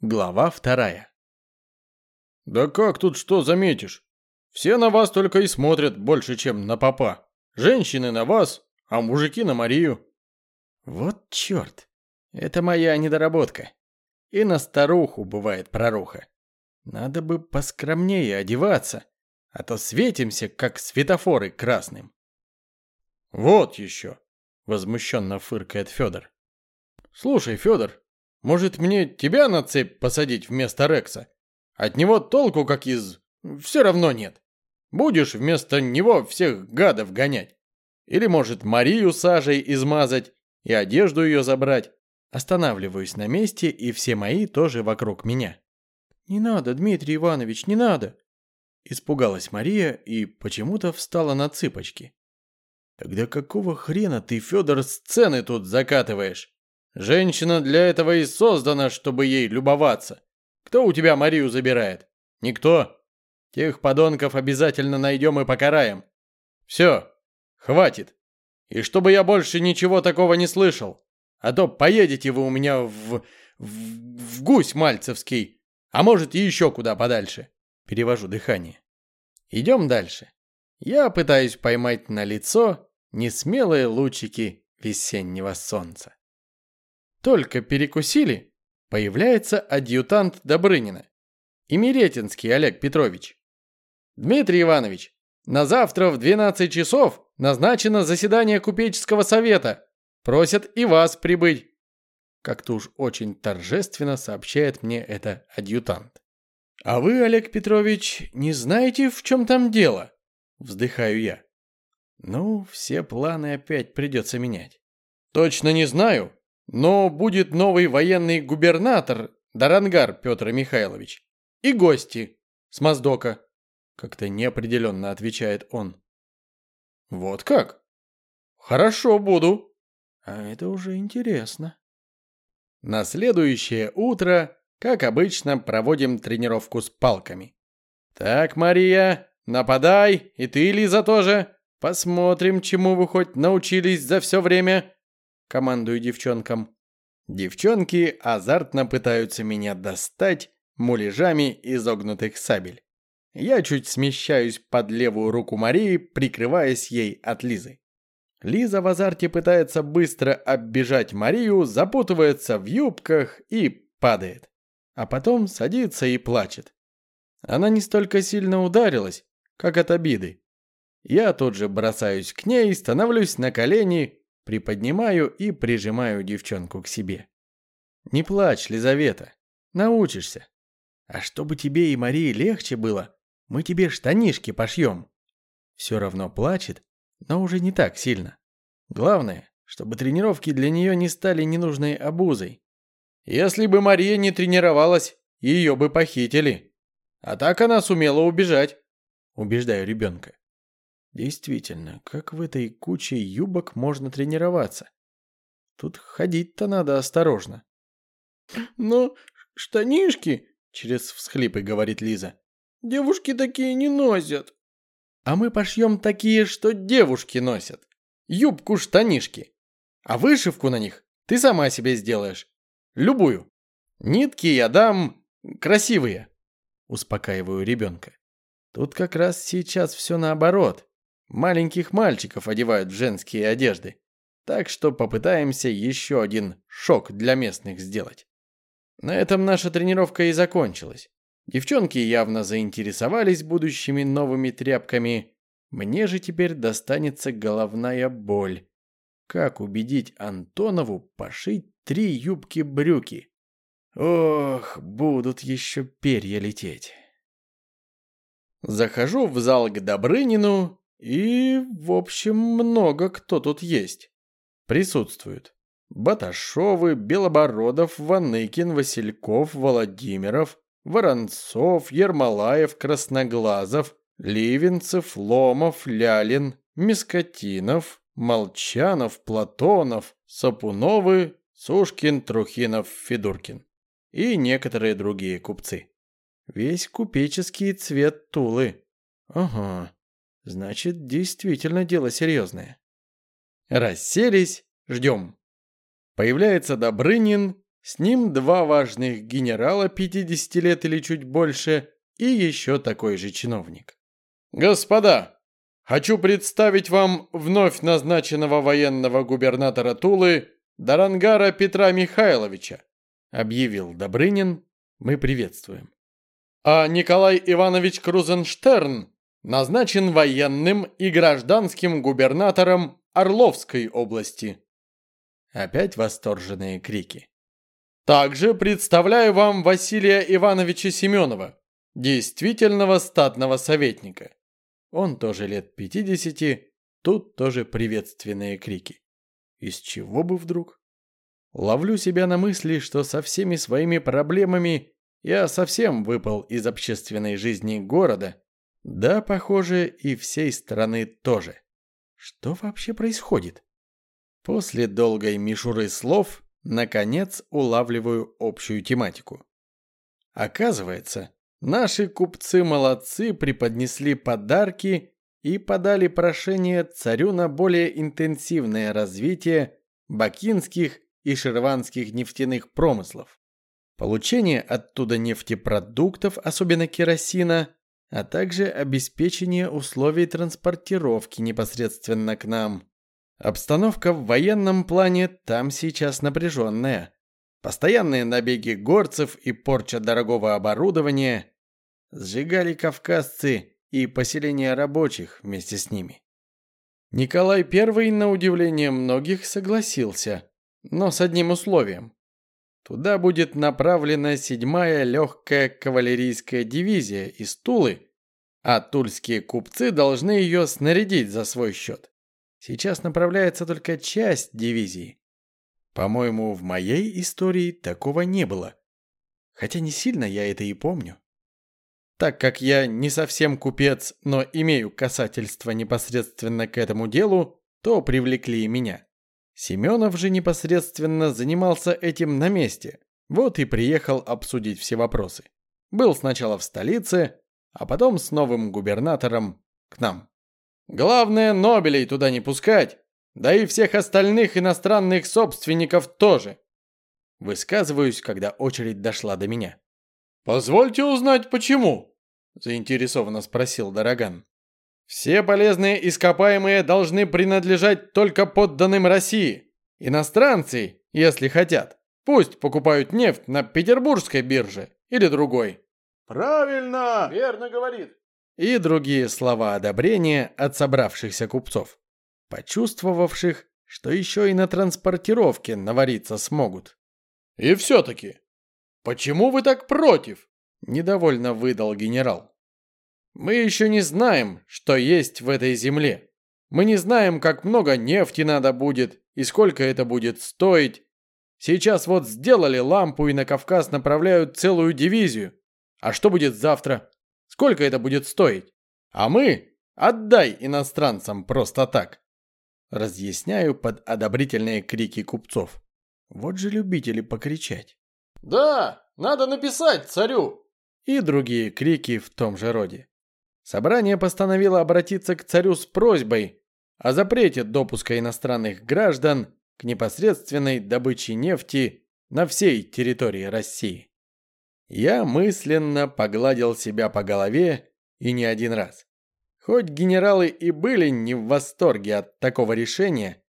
Глава вторая. «Да как тут что заметишь? Все на вас только и смотрят больше, чем на папа. Женщины на вас, а мужики на Марию». Вот черт. Это моя недоработка. И на старуху бывает проруха. Надо бы поскромнее одеваться, а то светимся, как светофоры красным. «Вот еще!» — возмущенно фыркает Федор. «Слушай, Федор, может мне тебя на цепь посадить вместо Рекса? От него толку как из... Все равно нет. Будешь вместо него всех гадов гонять. Или, может, Марию сажей измазать и одежду ее забрать. Останавливаюсь на месте, и все мои тоже вокруг меня. «Не надо, Дмитрий Иванович, не надо!» Испугалась Мария и почему-то встала на цыпочки. «Тогда какого хрена ты, Федор, сцены тут закатываешь? Женщина для этого и создана, чтобы ей любоваться. Кто у тебя Марию забирает? Никто. Тех подонков обязательно найдем и покараем. Все, хватит. И чтобы я больше ничего такого не слышал. А то поедете вы у меня в... в, в гусь мальцевский. А может и еще куда подальше. Перевожу дыхание. Идем дальше. Я пытаюсь поймать на лицо несмелые лучики весеннего солнца. Только перекусили, появляется адъютант Добрынина. И Миретинский Олег Петрович. Дмитрий Иванович, на завтра в 12 часов назначено заседание купеческого совета. Просят и вас прибыть. Как-то уж очень торжественно сообщает мне это адъютант. А вы, Олег Петрович, не знаете, в чем там дело? Вздыхаю я. Ну, все планы опять придется менять. Точно не знаю, но будет новый военный губернатор Дарангар Петр Михайлович. И гости с Моздока. Как-то неопределенно отвечает он. Вот как? Хорошо, буду. А это уже интересно. На следующее утро, как обычно, проводим тренировку с палками. Так, Мария, нападай, и ты, Лиза, тоже. Посмотрим, чему вы хоть научились за все время командую девчонкам. Девчонки азартно пытаются меня достать муляжами изогнутых сабель. Я чуть смещаюсь под левую руку Марии, прикрываясь ей от Лизы. Лиза в азарте пытается быстро оббежать Марию, запутывается в юбках и падает. А потом садится и плачет. Она не столько сильно ударилась, как от обиды. Я тут же бросаюсь к ней, становлюсь на колени, Приподнимаю и прижимаю девчонку к себе. Не плачь, Лизавета. Научишься. А чтобы тебе и Марии легче было, мы тебе штанишки пошьем. Все равно плачет, но уже не так сильно. Главное, чтобы тренировки для нее не стали ненужной обузой. Если бы Мария не тренировалась, ее бы похитили. А так она сумела убежать. Убеждаю ребенка. Действительно, как в этой куче юбок можно тренироваться? Тут ходить-то надо осторожно. Но штанишки, через всхлипы говорит Лиза, девушки такие не носят. А мы пошьем такие, что девушки носят. Юбку-штанишки. А вышивку на них ты сама себе сделаешь. Любую. Нитки я дам красивые. Успокаиваю ребенка. Тут как раз сейчас все наоборот. Маленьких мальчиков одевают в женские одежды. Так что попытаемся еще один шок для местных сделать. На этом наша тренировка и закончилась. Девчонки явно заинтересовались будущими новыми тряпками. Мне же теперь достанется головная боль. Как убедить Антонову пошить три юбки-брюки? Ох, будут еще перья лететь. Захожу в зал к Добрынину и, в общем, много кто тут есть. Присутствуют. Баташовы, Белобородов, Ваныкин, Васильков, Владимиров, Воронцов, Ермолаев, Красноглазов, Ливенцев, Ломов, Лялин, Мискотинов, Молчанов, Платонов, Сапуновы, Сушкин, Трухинов, Федуркин и некоторые другие купцы. Весь купеческий цвет Тулы. Ага. Значит, действительно дело серьезное. Расселись, ждем. Появляется Добрынин, С ним два важных генерала 50 лет или чуть больше и еще такой же чиновник. «Господа, хочу представить вам вновь назначенного военного губернатора Тулы Дарангара Петра Михайловича», объявил Добрынин. Мы приветствуем. А Николай Иванович Крузенштерн назначен военным и гражданским губернатором Орловской области. Опять восторженные крики. Также представляю вам Василия Ивановича Семенова, действительного статного советника. Он тоже лет 50, тут тоже приветственные крики. Из чего бы вдруг? Ловлю себя на мысли, что со всеми своими проблемами я совсем выпал из общественной жизни города, да, похоже, и всей страны тоже. Что вообще происходит? После долгой мишуры слов наконец улавливаю общую тематику. Оказывается, наши купцы-молодцы преподнесли подарки и подали прошение царю на более интенсивное развитие бакинских и шерванских нефтяных промыслов. Получение оттуда нефтепродуктов, особенно керосина, а также обеспечение условий транспортировки непосредственно к нам. Обстановка в военном плане там сейчас напряженная. Постоянные набеги горцев и порча дорогого оборудования сжигали кавказцы и поселения рабочих вместе с ними. Николай I, на удивление многих, согласился, но с одним условием. Туда будет направлена седьмая легкая кавалерийская дивизия из Тулы, а тульские купцы должны ее снарядить за свой счет. Сейчас направляется только часть дивизии. По-моему, в моей истории такого не было. Хотя не сильно я это и помню. Так как я не совсем купец, но имею касательство непосредственно к этому делу, то привлекли и меня. Семенов же непосредственно занимался этим на месте. Вот и приехал обсудить все вопросы. Был сначала в столице, а потом с новым губернатором к нам. Главное, Нобелей туда не пускать, да и всех остальных иностранных собственников тоже. Высказываюсь, когда очередь дошла до меня. «Позвольте узнать, почему?» – заинтересованно спросил Дороган. «Все полезные ископаемые должны принадлежать только подданным России. Иностранцы, если хотят, пусть покупают нефть на петербургской бирже или другой». «Правильно!» «Верно говорит!» и другие слова одобрения от собравшихся купцов, почувствовавших, что еще и на транспортировке навариться смогут. «И все-таки, почему вы так против?» – недовольно выдал генерал. «Мы еще не знаем, что есть в этой земле. Мы не знаем, как много нефти надо будет и сколько это будет стоить. Сейчас вот сделали лампу и на Кавказ направляют целую дивизию. А что будет завтра? Сколько это будет стоить? А мы отдай иностранцам просто так. Разъясняю под одобрительные крики купцов. Вот же любители покричать. Да, надо написать царю. И другие крики в том же роде. Собрание постановило обратиться к царю с просьбой о запрете допуска иностранных граждан к непосредственной добыче нефти на всей территории России. Я мысленно погладил себя по голове и не один раз. Хоть генералы и были не в восторге от такого решения,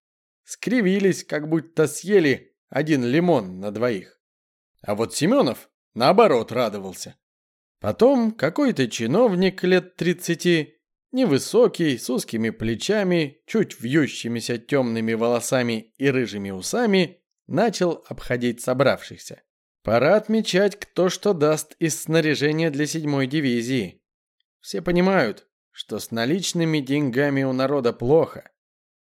скривились, как будто съели один лимон на двоих. А вот Семенов, наоборот, радовался. Потом какой-то чиновник лет тридцати, невысокий, с узкими плечами, чуть вьющимися темными волосами и рыжими усами, начал обходить собравшихся. Пора отмечать, кто что даст из снаряжения для седьмой дивизии. Все понимают, что с наличными деньгами у народа плохо.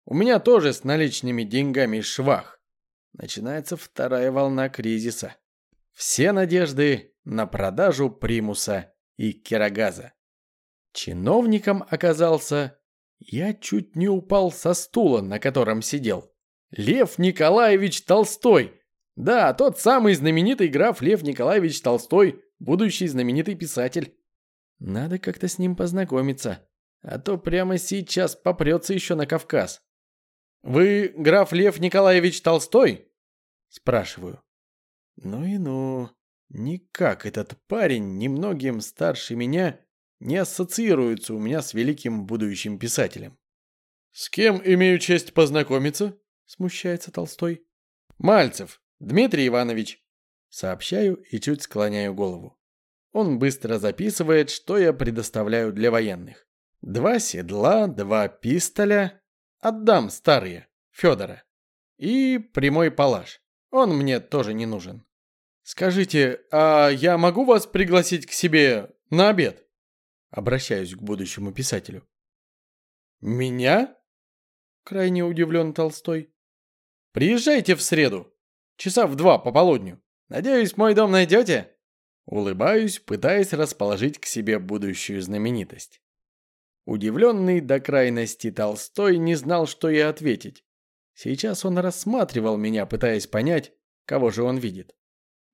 У меня тоже с наличными деньгами швах. Начинается вторая волна кризиса. Все надежды на продажу примуса и керогаза. Чиновником оказался... Я чуть не упал со стула, на котором сидел. Лев Николаевич Толстой, да, тот самый знаменитый граф Лев Николаевич Толстой, будущий знаменитый писатель. Надо как-то с ним познакомиться, а то прямо сейчас попрется еще на Кавказ. «Вы граф Лев Николаевич Толстой?» Спрашиваю. Ну и ну. Никак этот парень, немногим старше меня, не ассоциируется у меня с великим будущим писателем. «С кем имею честь познакомиться?» — смущается Толстой. «Мальцев, Дмитрий Иванович». Сообщаю и чуть склоняю голову. Он быстро записывает, что я предоставляю для военных. Два седла, два пистоля. Отдам старые, Федора. И прямой палаш. Он мне тоже не нужен. «Скажите, а я могу вас пригласить к себе на обед?» Обращаюсь к будущему писателю. «Меня?» Крайне удивлен Толстой. «Приезжайте в среду. Часа в два по полудню. Надеюсь, мой дом найдете?» Улыбаюсь, пытаясь расположить к себе будущую знаменитость. Удивленный до крайности Толстой не знал, что и ответить. Сейчас он рассматривал меня, пытаясь понять, кого же он видит.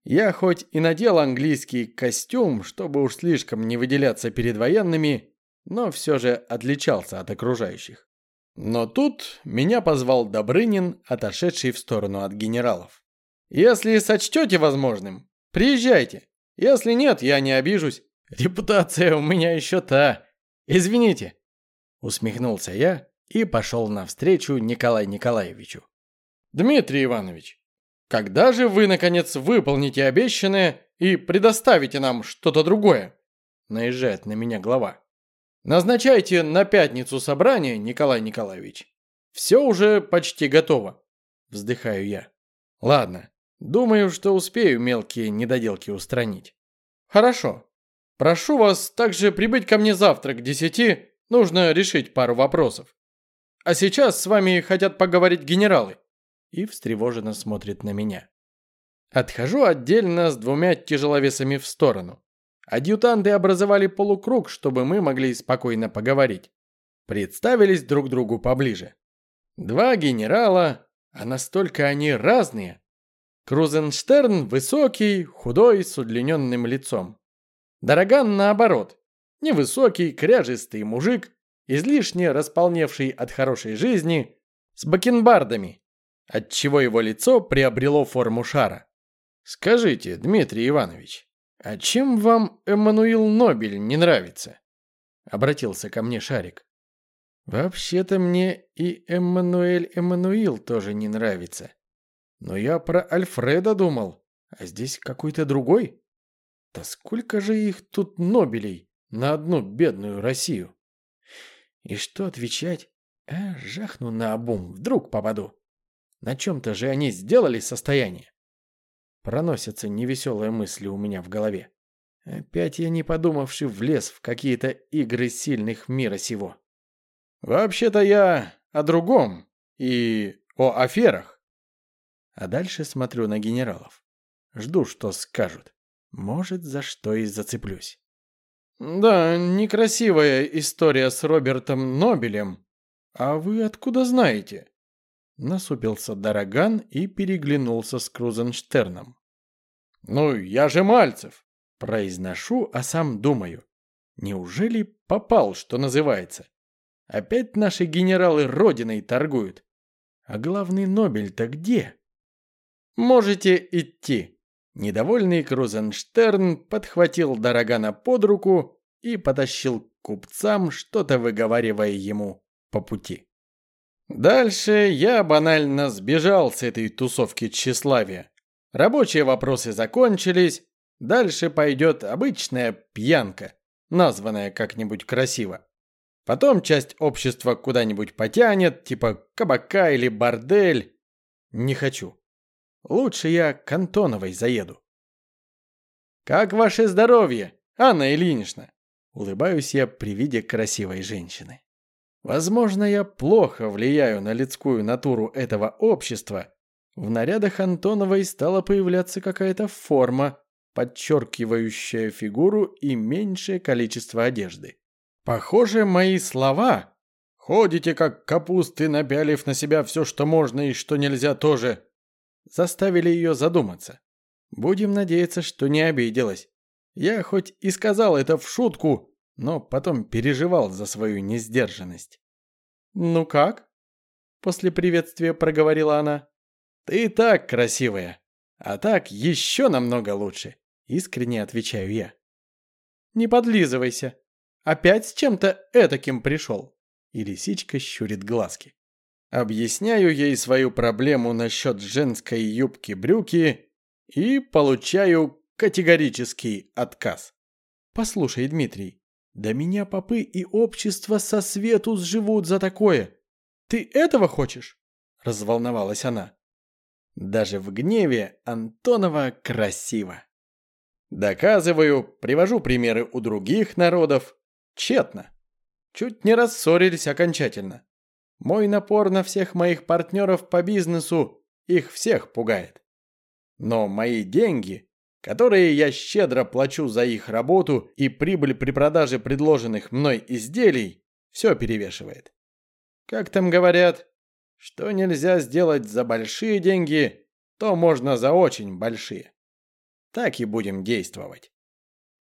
Я хоть и надел английский костюм, чтобы уж слишком не выделяться перед военными, но все же отличался от окружающих. Но тут меня позвал Добрынин, отошедший в сторону от генералов. «Если сочтете возможным, приезжайте. Если нет, я не обижусь. Репутация у меня еще та. Извините». Усмехнулся я и пошел навстречу Николаю Николаевичу. «Дмитрий Иванович, когда же вы, наконец, выполните обещанное и предоставите нам что-то другое?» Наезжает на меня глава. Назначайте на пятницу собрание, Николай Николаевич. Все уже почти готово. Вздыхаю я. Ладно, думаю, что успею мелкие недоделки устранить. Хорошо. Прошу вас также прибыть ко мне завтра к десяти. Нужно решить пару вопросов. А сейчас с вами хотят поговорить генералы. И встревоженно смотрит на меня. Отхожу отдельно с двумя тяжеловесами в сторону. Адъютанты образовали полукруг, чтобы мы могли спокойно поговорить. Представились друг другу поближе. Два генерала, а настолько они разные. Крузенштерн высокий, худой, с удлиненным лицом. Дороган наоборот. Невысокий, кряжистый мужик, излишне располневший от хорошей жизни, с бакенбардами, отчего его лицо приобрело форму шара. Скажите, Дмитрий Иванович, «А чем вам Эммануил Нобель не нравится?» — обратился ко мне Шарик. «Вообще-то мне и Эммануэль Эммануил тоже не нравится. Но я про Альфреда думал, а здесь какой-то другой. Да сколько же их тут Нобелей на одну бедную Россию?» И что отвечать? А, жахну на обум, вдруг попаду. На чем-то же они сделали состояние. Проносятся невеселые мысли у меня в голове. Опять я, не подумавши, влез в какие-то игры сильных мира сего. Вообще-то я о другом и о аферах. А дальше смотрю на генералов. Жду, что скажут. Может, за что и зацеплюсь. Да, некрасивая история с Робертом Нобелем. А вы откуда знаете? Насупился Дороган и переглянулся с Крузенштерном. «Ну, я же Мальцев!» Произношу, а сам думаю. Неужели попал, что называется? Опять наши генералы родиной торгуют. А главный Нобель-то где? Можете идти. Недовольный Крузенштерн подхватил Дорогана под руку и потащил к купцам, что-то выговаривая ему по пути. Дальше я банально сбежал с этой тусовки тщеславия. Рабочие вопросы закончились, дальше пойдет обычная пьянка, названная как-нибудь красиво. Потом часть общества куда-нибудь потянет, типа кабака или бордель. Не хочу. Лучше я к Антоновой заеду. «Как ваше здоровье, Анна Ильинична?» Улыбаюсь я при виде красивой женщины. Возможно, я плохо влияю на людскую натуру этого общества. В нарядах Антоновой стала появляться какая-то форма, подчеркивающая фигуру и меньшее количество одежды. Похоже, мои слова «ходите как капусты, напялив на себя все, что можно и что нельзя тоже», заставили ее задуматься. Будем надеяться, что не обиделась. Я хоть и сказал это в шутку, но потом переживал за свою несдержанность. «Ну как?» — после приветствия проговорила она. «Ты так красивая. А так еще намного лучше, искренне отвечаю я. Не подлизывайся. Опять с чем-то этаким пришел. И лисичка щурит глазки. Объясняю ей свою проблему насчет женской юбки-брюки и получаю категорический отказ. Послушай, Дмитрий, да меня попы и общество со свету сживут за такое. Ты этого хочешь? Разволновалась она. Даже в гневе Антонова красиво. Доказываю, привожу примеры у других народов. Тщетно. Чуть не рассорились окончательно. Мой напор на всех моих партнеров по бизнесу их всех пугает. Но мои деньги, которые я щедро плачу за их работу и прибыль при продаже предложенных мной изделий, все перевешивает. Как там говорят, что нельзя сделать за большие деньги, то можно за очень большие. Так и будем действовать.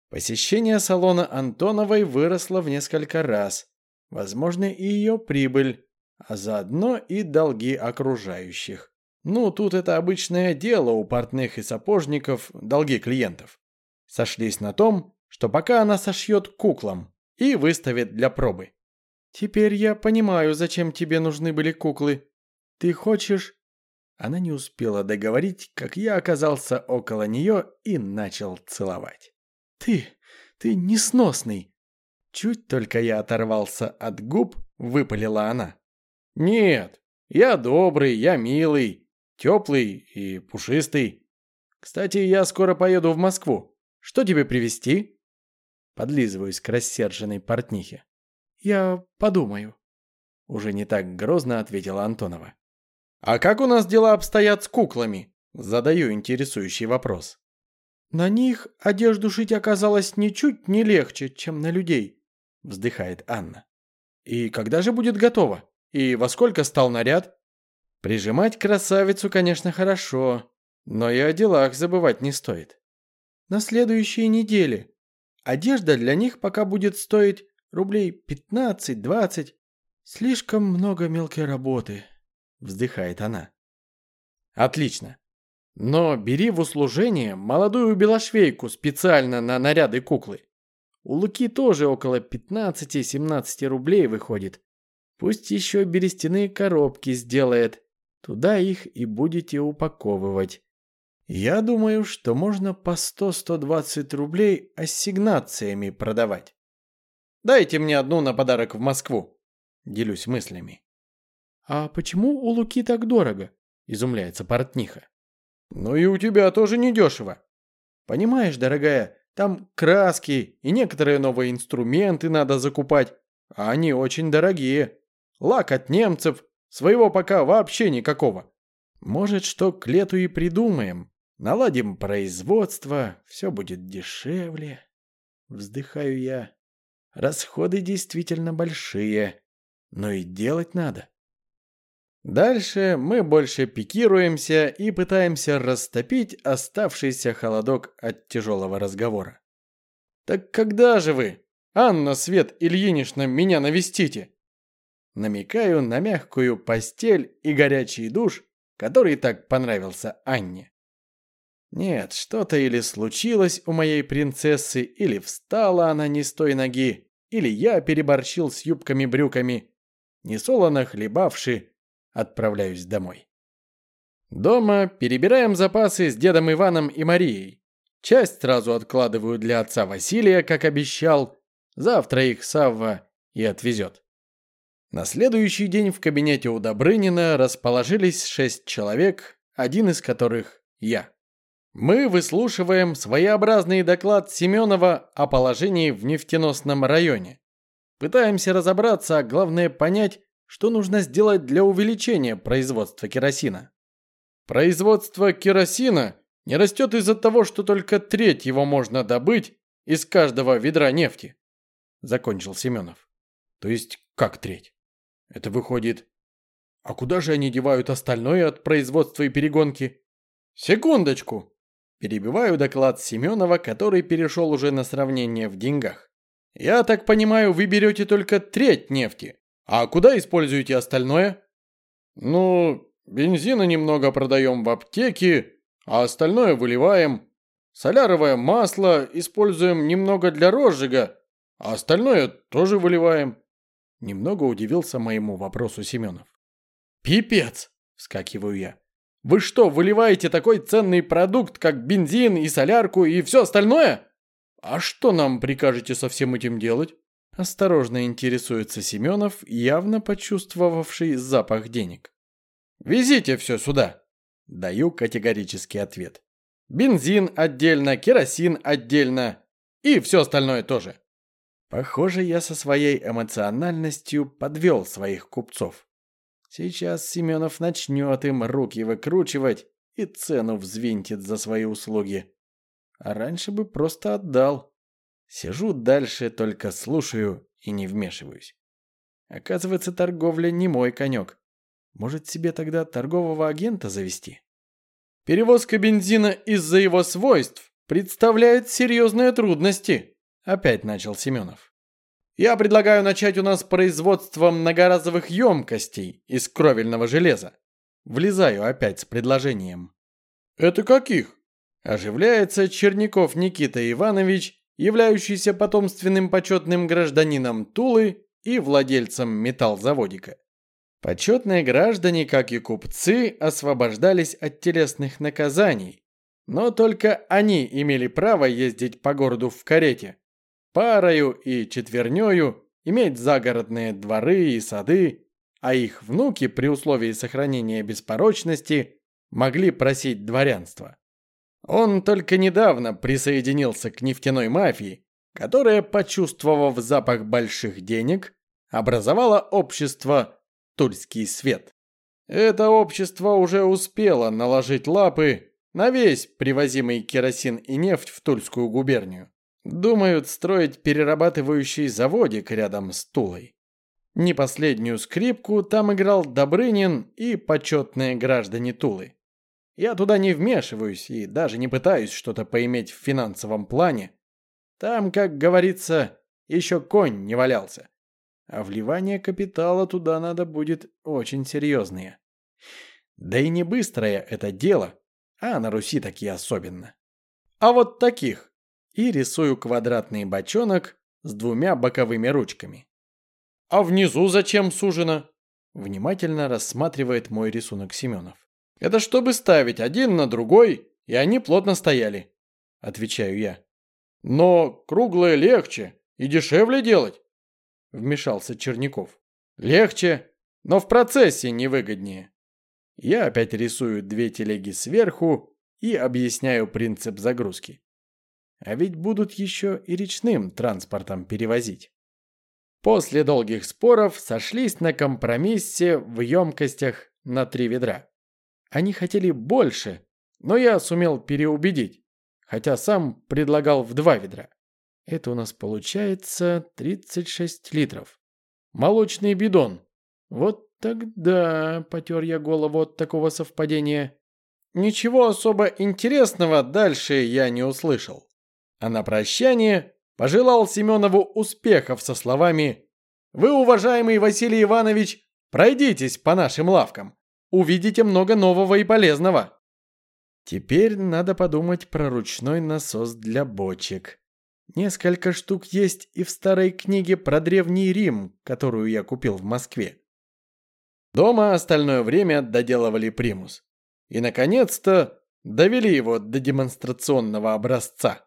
Посещение салона Антоновой выросло в несколько раз. Возможно, и ее прибыль, а заодно и долги окружающих. Ну, тут это обычное дело у портных и сапожников, долги клиентов. Сошлись на том, что пока она сошьет куклам и выставит для пробы. «Теперь я понимаю, зачем тебе нужны были куклы. Ты хочешь...» Она не успела договорить, как я оказался около нее и начал целовать. «Ты... ты несносный!» Чуть только я оторвался от губ, выпалила она. «Нет, я добрый, я милый, теплый и пушистый. Кстати, я скоро поеду в Москву. Что тебе привезти?» Подлизываюсь к рассерженной портнихе. «Я подумаю», — уже не так грозно ответила Антонова. «А как у нас дела обстоят с куклами?» Задаю интересующий вопрос. «На них одежду шить оказалось ничуть не легче, чем на людей», — вздыхает Анна. «И когда же будет готово? И во сколько стал наряд?» «Прижимать красавицу, конечно, хорошо, но и о делах забывать не стоит». «На следующей неделе. Одежда для них пока будет стоить рублей 15-20. Слишком много мелкой работы», — вздыхает она. «Отлично. Но бери в услужение молодую белошвейку специально на наряды куклы. У Луки тоже около 15-17 рублей выходит. Пусть еще берестяные коробки сделает. Туда их и будете упаковывать. Я думаю, что можно по 100-120 рублей ассигнациями продавать. Дайте мне одну на подарок в Москву. Делюсь мыслями. А почему у Луки так дорого? Изумляется портниха. Ну и у тебя тоже недешево. Понимаешь, дорогая, там краски и некоторые новые инструменты надо закупать, а они очень дорогие. Лак от немцев, своего пока вообще никакого. Может, что к лету и придумаем. Наладим производство, все будет дешевле. Вздыхаю я. Расходы действительно большие, но и делать надо. Дальше мы больше пикируемся и пытаемся растопить оставшийся холодок от тяжелого разговора. «Так когда же вы, Анна Свет Ильинична, меня навестите?» Намекаю на мягкую постель и горячий душ, который так понравился Анне. Нет, что-то или случилось у моей принцессы, или встала она не с той ноги, или я переборщил с юбками-брюками. Несолоно хлебавши, отправляюсь домой. Дома перебираем запасы с дедом Иваном и Марией. Часть сразу откладываю для отца Василия, как обещал. Завтра их Савва и отвезет. На следующий день в кабинете у Добрынина расположились шесть человек, один из которых я. Мы выслушиваем своеобразный доклад Семенова о положении в нефтеносном районе. Пытаемся разобраться, а главное понять, что нужно сделать для увеличения производства керосина? Производство керосина не растет из-за того, что только треть его можно добыть из каждого ведра нефти. Закончил Семенов. То есть как треть? Это выходит... А куда же они девают остальное от производства и перегонки? Секундочку! Перебиваю доклад Семенова, который перешел уже на сравнение в деньгах. Я так понимаю, вы берете только треть нефти, а куда используете остальное? Ну, бензина немного продаем в аптеке, а остальное выливаем. Соляровое масло используем немного для розжига, а остальное тоже выливаем. Немного удивился моему вопросу Семенов. «Пипец!» – вскакиваю я. «Вы что, выливаете такой ценный продукт, как бензин и солярку и все остальное? А что нам прикажете со всем этим делать?» Осторожно интересуется Семенов, явно почувствовавший запах денег. «Везите все сюда!» Даю категорический ответ. «Бензин отдельно, керосин отдельно и все остальное тоже». Похоже, я со своей эмоциональностью подвел своих купцов. Сейчас Семенов начнет им руки выкручивать и цену взвинтит за свои услуги. А раньше бы просто отдал. Сижу дальше, только слушаю и не вмешиваюсь. Оказывается, торговля не мой конек. Может, себе тогда торгового агента завести? Перевозка бензина из-за его свойств представляет серьезные трудности, опять начал Семенов. Я предлагаю начать у нас производство многоразовых емкостей из кровельного железа. Влезаю опять с предложением. Это каких? Оживляется Черняков Никита Иванович, являющийся потомственным почетным гражданином Тулы и владельцем металлзаводика. Почетные граждане, как и купцы, освобождались от телесных наказаний, но только они имели право ездить по городу в карете, парою и четвернёю, иметь загородные дворы и сады, а их внуки при условии сохранения беспорочности могли просить дворянства. Он только недавно присоединился к нефтяной мафии, которая, почувствовав запах больших денег, образовала общество Тульский свет. Это общество уже успело наложить лапы на весь привозимый керосин и нефть в Тульскую губернию. Думают строить перерабатывающий заводик рядом с Тулой. Не последнюю скрипку там играл Добрынин и почетные граждане Тулы. Я туда не вмешиваюсь и даже не пытаюсь что-то поиметь в финансовом плане. Там, как говорится, еще конь не валялся а вливание капитала туда надо будет очень серьезные. Да и не быстрое это дело, а на Руси такие особенно. А вот таких. И рисую квадратный бочонок с двумя боковыми ручками. А внизу зачем сужено? Внимательно рассматривает мой рисунок Семенов. Это чтобы ставить один на другой, и они плотно стояли. Отвечаю я. Но круглое легче и дешевле делать вмешался Черняков. Легче, но в процессе невыгоднее. Я опять рисую две телеги сверху и объясняю принцип загрузки. А ведь будут еще и речным транспортом перевозить. После долгих споров сошлись на компромиссе в емкостях на три ведра. Они хотели больше, но я сумел переубедить, хотя сам предлагал в два ведра. Это у нас получается 36 литров. Молочный бидон. Вот тогда потер я голову от такого совпадения. Ничего особо интересного дальше я не услышал. А на прощание пожелал Семенову успехов со словами «Вы, уважаемый Василий Иванович, пройдитесь по нашим лавкам. Увидите много нового и полезного». Теперь надо подумать про ручной насос для бочек. Несколько штук есть и в старой книге про Древний Рим, которую я купил в Москве. Дома остальное время доделывали примус. И, наконец-то, довели его до демонстрационного образца.